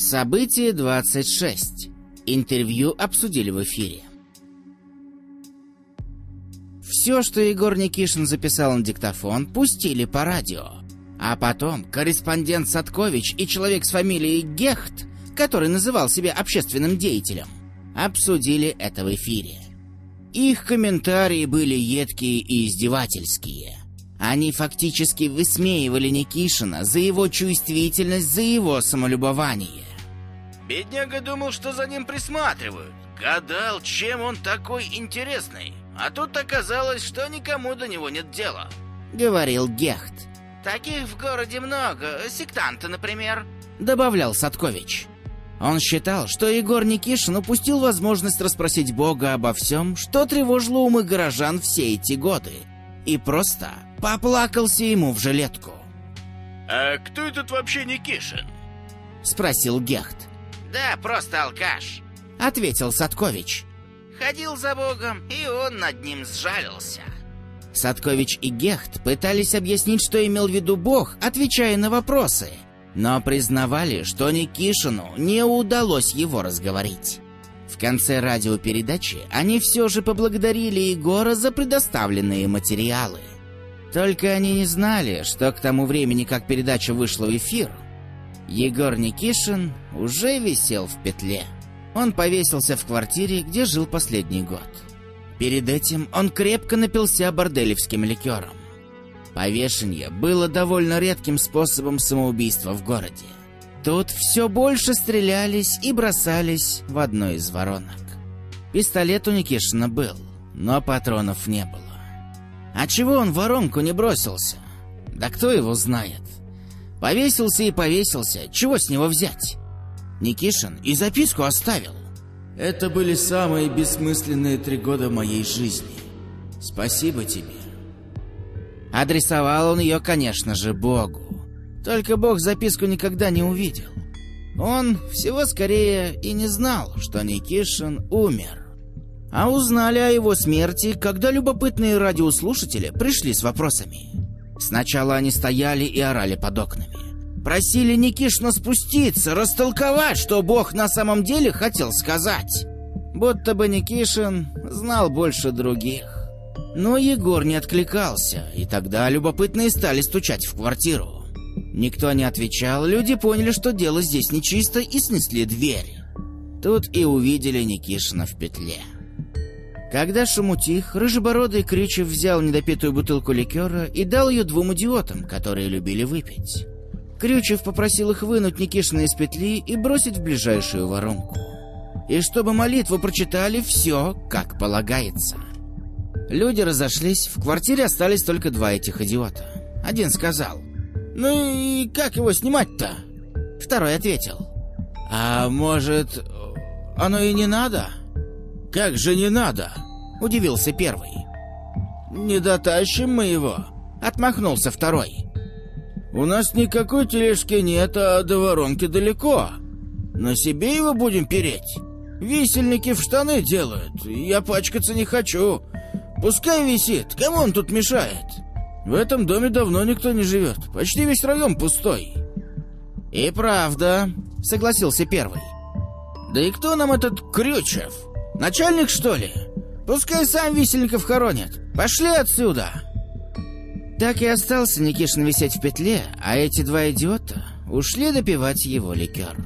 Событие 26. Интервью обсудили в эфире. Все, что Егор Никишин записал на диктофон, пустили по радио. А потом корреспондент Садкович и человек с фамилией Гехт, который называл себя общественным деятелем, обсудили это в эфире. Их комментарии были едкие и издевательские. Они фактически высмеивали Никишина за его чувствительность, за его самолюбование. Бедняга думал, что за ним присматривают. Гадал, чем он такой интересный. А тут оказалось, что никому до него нет дела. Говорил Гехт. Таких в городе много. Сектанты, например. Добавлял Садкович. Он считал, что Егор Никишин упустил возможность расспросить Бога обо всем, что тревожило умы горожан все эти годы. И просто поплакался ему в жилетку. «А кто этот вообще Никишин?» Спросил Гехт. «Да, просто алкаш», — ответил Садкович. «Ходил за Богом, и он над ним сжалился». Садкович и Гехт пытались объяснить, что имел в виду Бог, отвечая на вопросы, но признавали, что Никишину не удалось его разговорить. В конце радиопередачи они все же поблагодарили Егора за предоставленные материалы. Только они не знали, что к тому времени, как передача вышла в эфир, Егор Никишин уже висел в петле. Он повесился в квартире, где жил последний год. Перед этим он крепко напился борделевским ликером. Повешение было довольно редким способом самоубийства в городе. Тут все больше стрелялись и бросались в одной из воронок. Пистолет у Никишина был, но патронов не было. А чего он воронку не бросился? Да кто его знает? Повесился и повесился, чего с него взять? Никишин и записку оставил. Это были самые бессмысленные три года моей жизни. Спасибо тебе. Адресовал он ее, конечно же, Богу. Только Бог записку никогда не увидел. Он всего скорее и не знал, что Никишин умер. А узнали о его смерти, когда любопытные радиослушатели пришли с вопросами. Сначала они стояли и орали под окнами. Просили Никишина спуститься, растолковать, что Бог на самом деле хотел сказать. Будто бы Никишин знал больше других. Но Егор не откликался, и тогда любопытные стали стучать в квартиру. Никто не отвечал, люди поняли, что дело здесь нечисто, и снесли дверь. Тут и увидели Никишина в петле. Когда шум утих, рыжебородый Крючев взял недопитую бутылку ликера и дал ее двум идиотам, которые любили выпить. Крючев попросил их вынуть Никишина из петли и бросить в ближайшую воронку. И чтобы молитву прочитали все, как полагается. Люди разошлись, в квартире остались только два этих идиота. Один сказал, «Ну и как его снимать-то?» Второй ответил, «А может, оно и не надо?» «Как же не надо?» — удивился первый. «Не дотащим мы его», — отмахнулся второй. «У нас никакой тележки нет, а до воронки далеко. На себе его будем переть. Висельники в штаны делают, я пачкаться не хочу. Пускай висит, кому он тут мешает? В этом доме давно никто не живет, почти весь район пустой». «И правда», — согласился первый. «Да и кто нам этот Крючев?» Начальник, что ли? Пускай сам висельников хоронят. Пошли отсюда!» Так и остался Никишин висеть в петле, а эти два идиота ушли допивать его ликер.